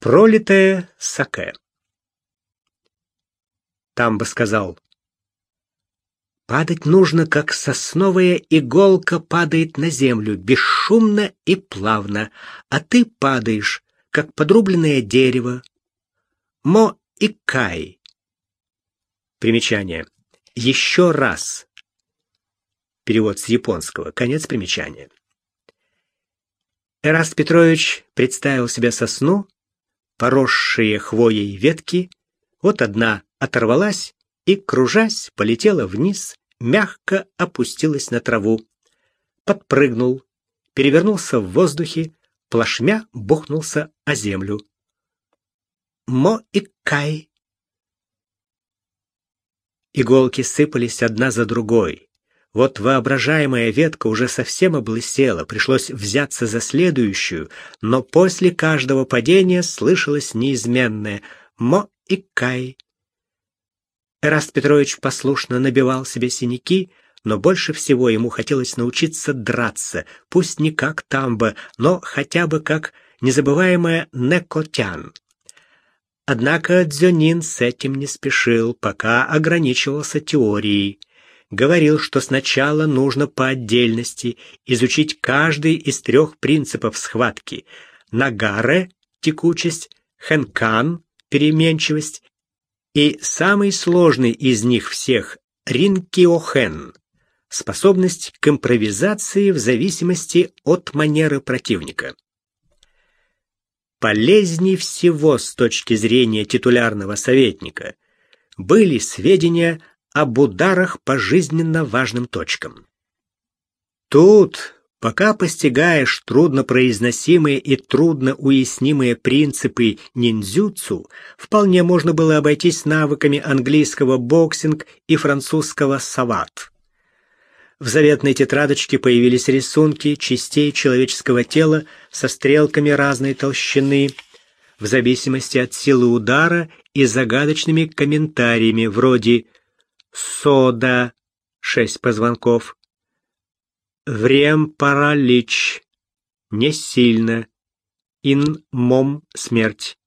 Пролитое саке. Тамба сказал, «Падать нужно, как сосновая иголка падает на землю, бесшумно и плавно, а ты падаешь, как подрубленное дерево. Мо и кай». Примечание. Еще раз. Перевод с японского. Конец примечания. Эраст Петрович представил себе сосну, поросшие хвоей ветки, вот одна оторвалась и, кружась, полетела вниз, мягко опустилась на траву. Подпрыгнул, перевернулся в воздухе, плашмя бухнулся о землю. Мо и Кай. Иголки сыпались одна за другой. Вот воображаемая ветка уже совсем облысела, пришлось взяться за следующую, но после каждого падения слышалось неизменное «мо» и «кай». Эраст Петрович послушно набивал себе синяки, но больше всего ему хотелось научиться драться, пусть не как Тамба, но хотя бы как незабываемая Некотян. Однако Дзюнин с этим не спешил, пока ограничивался теорией говорил, что сначала нужно по отдельности изучить каждый из трех принципов схватки – нагаре – текучесть, хэнкан – переменчивость и самый сложный из них всех – ринкиохен – способность к импровизации в зависимости от манеры противника. Полезней всего с точки зрения титулярного советника были сведения об ударах по жизненно важным точкам. Тут, пока постигаешь труднопроизносимые и трудно уяснимые принципы ниндзюцу, вполне можно было обойтись навыками английского боксинг и французского сават. В заветной тетрадочке появились рисунки частей человеческого тела со стрелками разной толщины, в зависимости от силы удара и загадочными комментариями вроде «Связь» сода — шесть позвонков. Врем паралич — не сильно. Ин мом — смерть.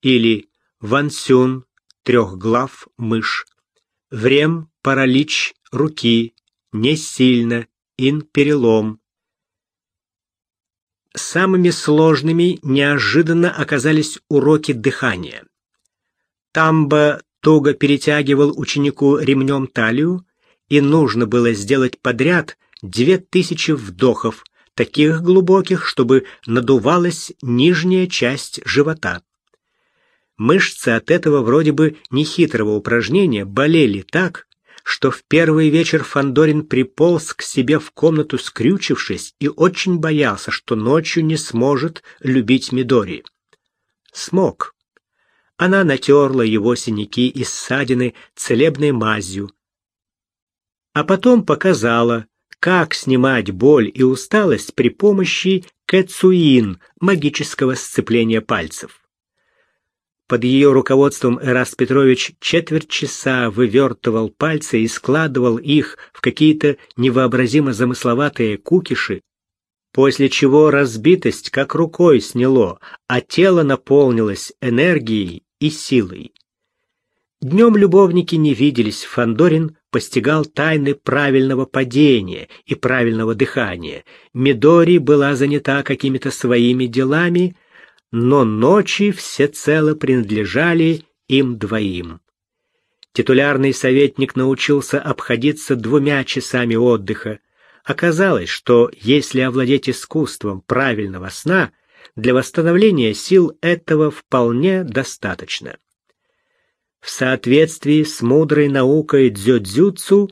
Или вансюн — трехглав мышь. Врем паралич руки — не сильно. Ин перелом. Самыми сложными неожиданно оказались уроки дыхания. Тамба туго перетягивал ученику ремнем талию, и нужно было сделать подряд две тысячи вдохов, таких глубоких, чтобы надувалась нижняя часть живота. Мышцы от этого вроде бы нехитрого упражнения болели так, что в первый вечер Фандорин приполз к себе в комнату, скрючившись, и очень боялся, что ночью не сможет любить Мидори. Смог. Она натерла его синяки и ссадины целебной мазью, а потом показала, как снимать боль и усталость при помощи кэцуин, магического сцепления пальцев. Под ее руководством Эраст Петрович четверть часа вывертывал пальцы и складывал их в какие-то невообразимо замысловатые кукиши, после чего разбитость как рукой сняло, а тело наполнилось энергией и силой. Днем любовники не виделись, Фандорин постигал тайны правильного падения и правильного дыхания. Мидори была занята какими-то своими делами, но ночи всецело принадлежали им двоим. Титулярный советник научился обходиться двумя часами отдыха. Оказалось, что если овладеть искусством правильного сна – для восстановления сил этого вполне достаточно. В соответствии с мудрой наукой дзюдзюцу,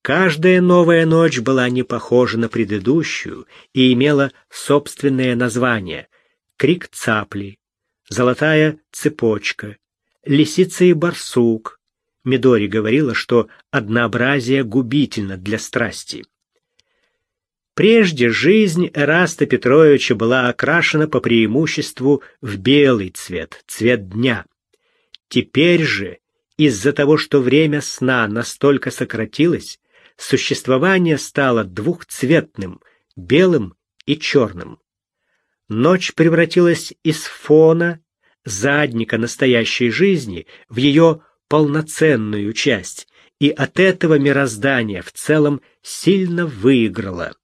каждая новая ночь была не похожа на предыдущую и имела собственное название — крик цапли, золотая цепочка, лисица и барсук. Мидори говорила, что однообразие губительно для страсти. Прежде жизнь Эраста Петровича была окрашена по преимуществу в белый цвет, цвет дня. Теперь же, из-за того, что время сна настолько сократилось, существование стало двухцветным, белым и черным. Ночь превратилась из фона задника настоящей жизни в ее полноценную часть, и от этого мироздание в целом сильно выиграло.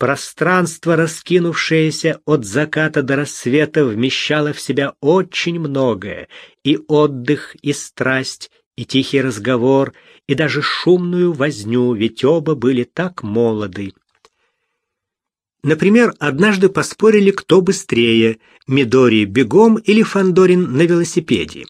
Пространство, раскинувшееся от заката до рассвета, вмещало в себя очень многое, и отдых, и страсть, и тихий разговор, и даже шумную возню, ведь оба были так молоды. Например, однажды поспорили, кто быстрее, Мидори бегом или Фандорин на велосипеде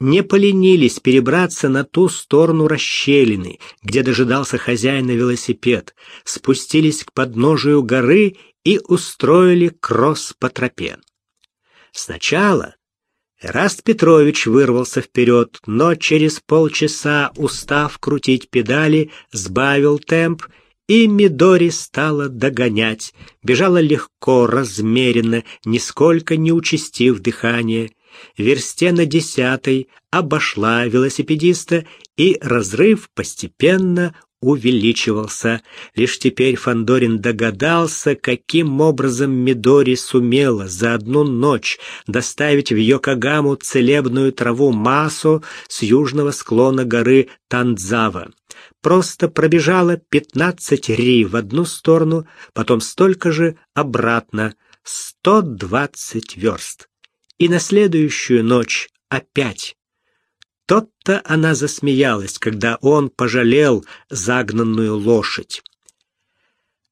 не поленились перебраться на ту сторону расщелины, где дожидался хозяина велосипед, спустились к подножию горы и устроили кросс по тропе. Сначала Эраст Петрович вырвался вперед, но через полчаса, устав крутить педали, сбавил темп, и Мидори стала догонять. Бежала легко, размеренно, нисколько не участив дыхание версте на десятой обошла велосипедиста, и разрыв постепенно увеличивался. Лишь теперь Фандорин догадался, каким образом Мидори сумела за одну ночь доставить в Йокогаму целебную траву Масо с южного склона горы Тандзава. Просто пробежала пятнадцать ри в одну сторону, потом столько же обратно, сто двадцать верст и на следующую ночь опять. Тот-то она засмеялась, когда он пожалел загнанную лошадь.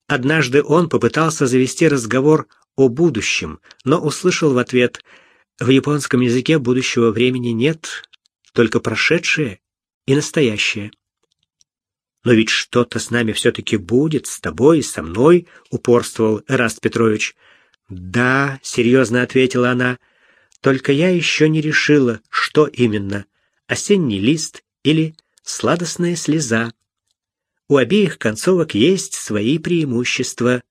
Однажды он попытался завести разговор о будущем, но услышал в ответ «В японском языке будущего времени нет, только прошедшее и настоящее». «Но ведь что-то с нами все-таки будет, с тобой и со мной», — упорствовал Эраст Петрович. «Да», — серьезно ответила она, — только я еще не решила, что именно — осенний лист или сладостная слеза. У обеих концовок есть свои преимущества.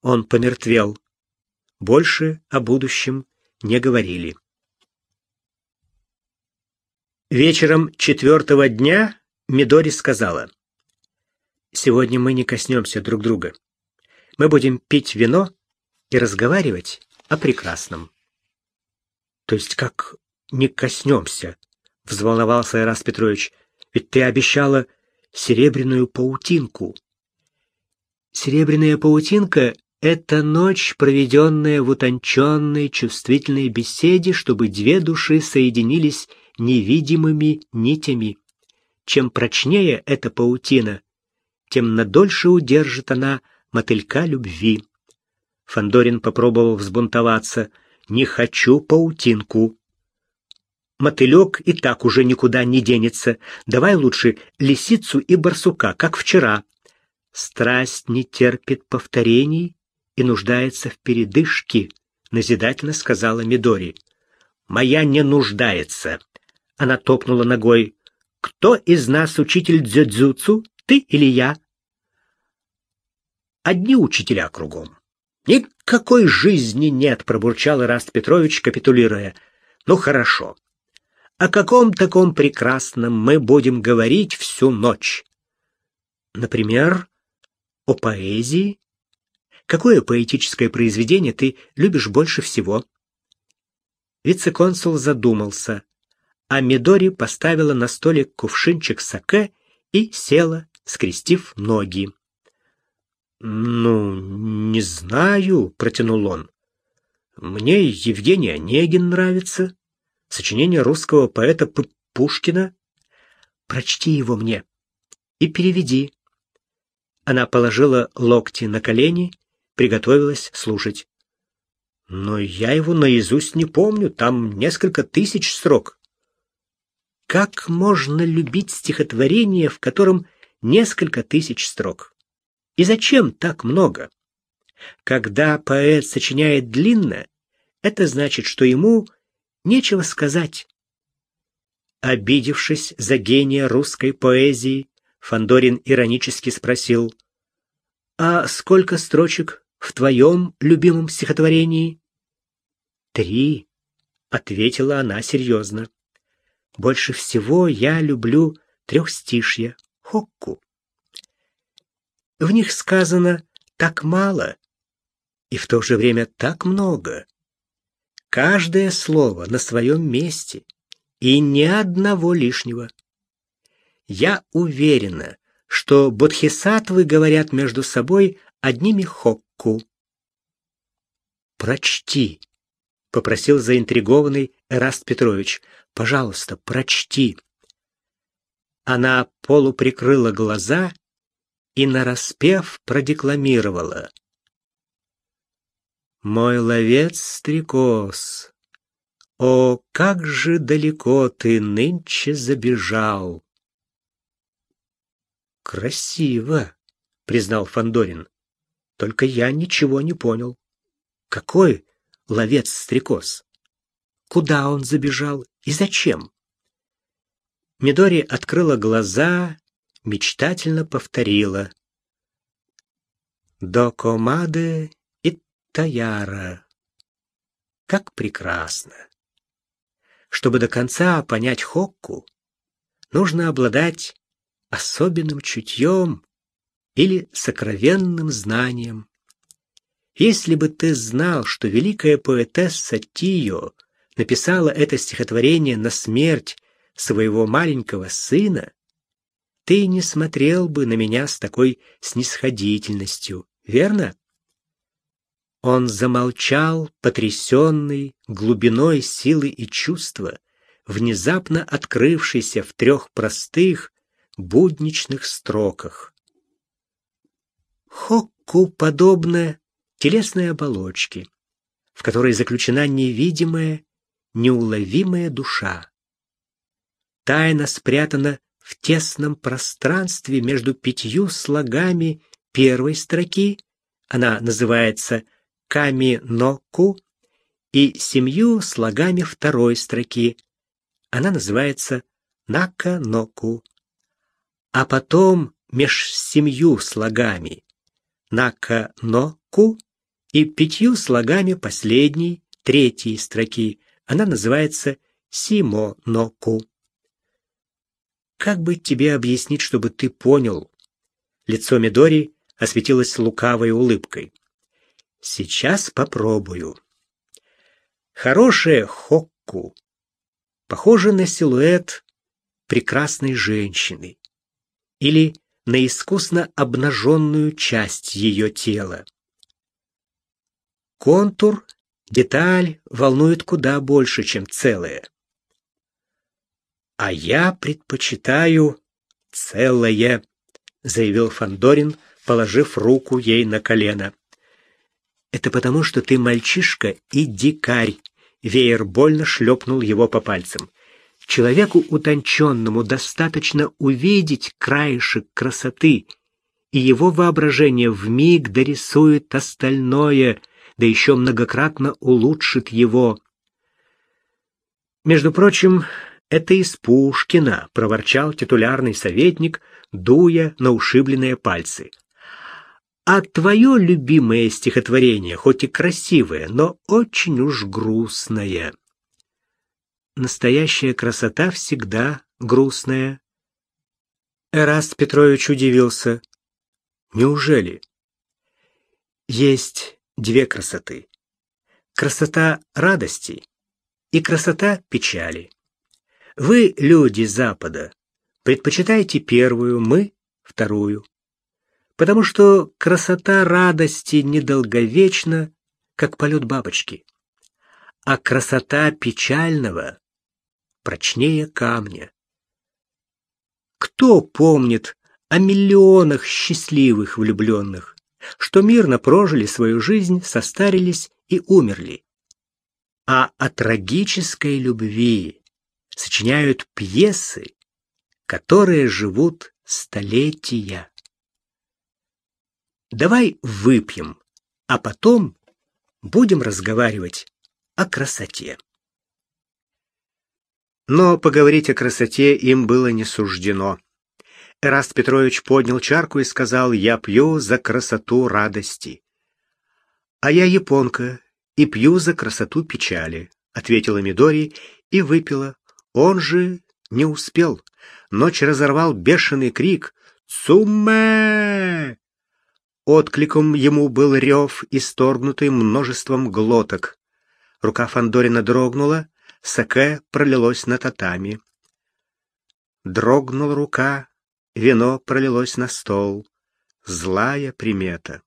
Он помертвел. Больше о будущем не говорили. Вечером четвертого дня Мидори сказала, «Сегодня мы не коснемся друг друга. Мы будем пить вино и разговаривать о прекрасном». То есть как не коснемся? Взволновался Ирас Петрович. Ведь ты обещала серебряную паутинку. Серебряная паутинка — это ночь, проведенная в утонченной, чувствительной беседе, чтобы две души соединились невидимыми нитями. Чем прочнее эта паутина, тем надольше удержит она мотылька любви. Фандорин попробовал взбунтоваться — не хочу паутинку. Мотылек и так уже никуда не денется. Давай лучше лисицу и барсука, как вчера. Страсть не терпит повторений и нуждается в передышке, назидательно сказала Мидори. Моя не нуждается. Она топнула ногой. Кто из нас учитель дзюдзюцу, ты или я? Одни учителя кругом. «Никакой жизни нет», — пробурчал Ираст Петрович, капитулируя. «Ну хорошо. О каком таком прекрасном мы будем говорить всю ночь? Например, о поэзии? Какое поэтическое произведение ты любишь больше всего?» Вице-консул задумался, а Мидори поставила на столик кувшинчик саке и села, скрестив ноги. «Ну, не знаю», — протянул он. «Мне Евгений Онегин нравится. Сочинение русского поэта П Пушкина. Прочти его мне и переведи». Она положила локти на колени, приготовилась слушать. «Но я его наизусть не помню, там несколько тысяч строк». Как можно любить стихотворение, в котором несколько тысяч строк? И зачем так много? Когда поэт сочиняет длинно, это значит, что ему нечего сказать. Обидевшись за гения русской поэзии, Фандорин иронически спросил: "А сколько строчек в твоем любимом стихотворении?" «Три», — ответила она серьезно. «Больше всего я люблю трехстишья, хокку. В них сказано так мало и в то же время так много. Каждое слово на своем месте и ни одного лишнего. Я уверена, что бодхисаттвы говорят между собой одними хокку. «Прочти», — попросил заинтригованный Эраст Петрович. «Пожалуйста, прочти». Она полуприкрыла глаза и нараспев продекламировала. «Мой ловец-стрекоз, о, как же далеко ты нынче забежал!» «Красиво», — признал Фандорин. «Только я ничего не понял. Какой ловец-стрекоз? Куда он забежал и зачем?» Мидори открыла глаза, мечтательно повторила. «До комады и таяра». Как прекрасно! Чтобы до конца понять Хокку, нужно обладать особенным чутьем или сокровенным знанием. Если бы ты знал, что великая поэтесса Тио написала это стихотворение на смерть своего маленького сына, ты не смотрел бы на меня с такой снисходительностью, верно? Он замолчал, потрясенный глубиной силы и чувства, внезапно открывшейся в трех простых, будничных строках. Хокку подобно телесной оболочке, в которой заключена невидимая, неуловимая душа тайна спрятана в тесном пространстве между пятью слогами первой строки, она называется Ками-ноку, и семью слогами второй строки, она называется Нака-ноку. А потом меж семью слогами Нака-ноку и пятью слогами последней, третьей строки, она называется Симо-ноку. Как бы тебе объяснить, чтобы ты понял? Лицо Мидори осветилось лукавой улыбкой. Сейчас попробую. Хорошая хокку похожа на силуэт прекрасной женщины или на искусно обнаженную часть ее тела. Контур, деталь волнует куда больше, чем целое. А я предпочитаю целое, заявил Фандорин, положив руку ей на колено. Это потому, что ты мальчишка и дикарь. Веер больно шлепнул его по пальцам. Человеку утонченному достаточно увидеть краешек красоты, и его воображение вмиг дорисует остальное, да еще многократно улучшит его. Между прочим, «Это из Пушкина», — проворчал титулярный советник, дуя на ушибленные пальцы. «А твое любимое стихотворение, хоть и красивое, но очень уж грустное». Настоящая красота всегда грустная. Эраст Петрович удивился. Неужели? Есть две красоты. Красота радости и красота печали. Вы, люди Запада, предпочитаете первую, мы — вторую. Потому что красота радости недолговечна, как полет бабочки. А красота печального прочнее камня. Кто помнит о миллионах счастливых влюбленных, что мирно прожили свою жизнь, состарились и умерли? А о трагической любви сочиняют пьесы, которые живут столетия. Давай выпьем, а потом будем разговаривать о красоте. Но поговорить о красоте им было не суждено. Эраст Петрович поднял чарку и сказал, «Я пью за красоту радости». «А я японка и пью за красоту печали», — ответила Мидори и выпила, он же не успел. Ночь разорвал бешеный крик «Цумме!». Откликом ему был рев, исторгнутый множеством глоток. Рука Фандорина дрогнула, саке пролилось на татами. Дрогнула рука, вино пролилось на стол. Злая примета.